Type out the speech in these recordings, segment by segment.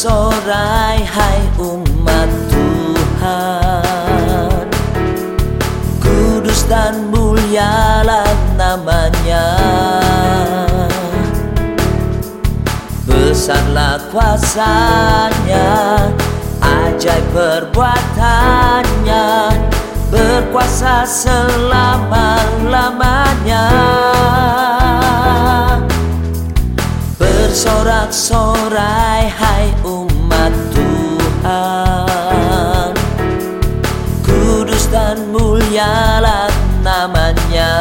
sorai hai umat Tuhan. Kudus dan mulialah namanya. Besarlah kuasanya Ajaib perbuatannya. Berkuasa selama-lamanya. Bersorak-sorai hai dan mulyalah namanya.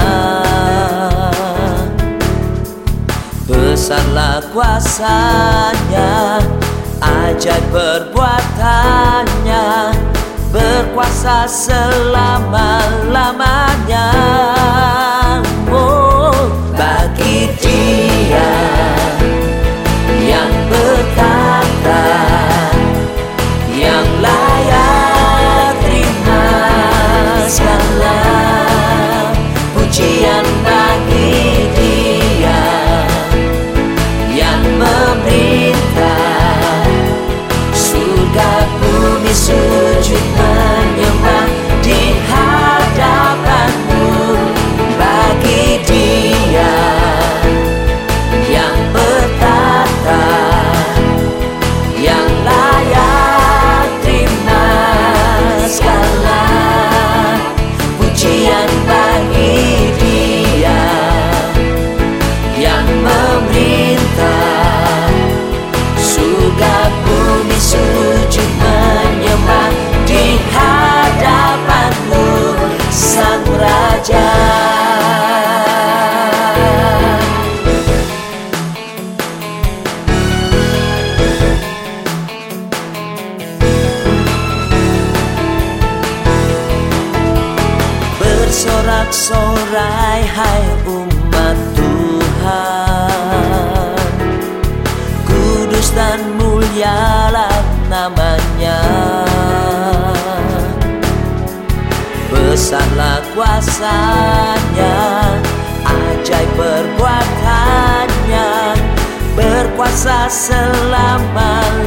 Besarlah kuasanya Ajaib perbuatannya Berkuasa selama-lamanya. me. sorai hai umat Tuhan Kudus dan mulialah namanya Besarlah kuasanya Ajaib perbuatannya Berkuasa selamanya.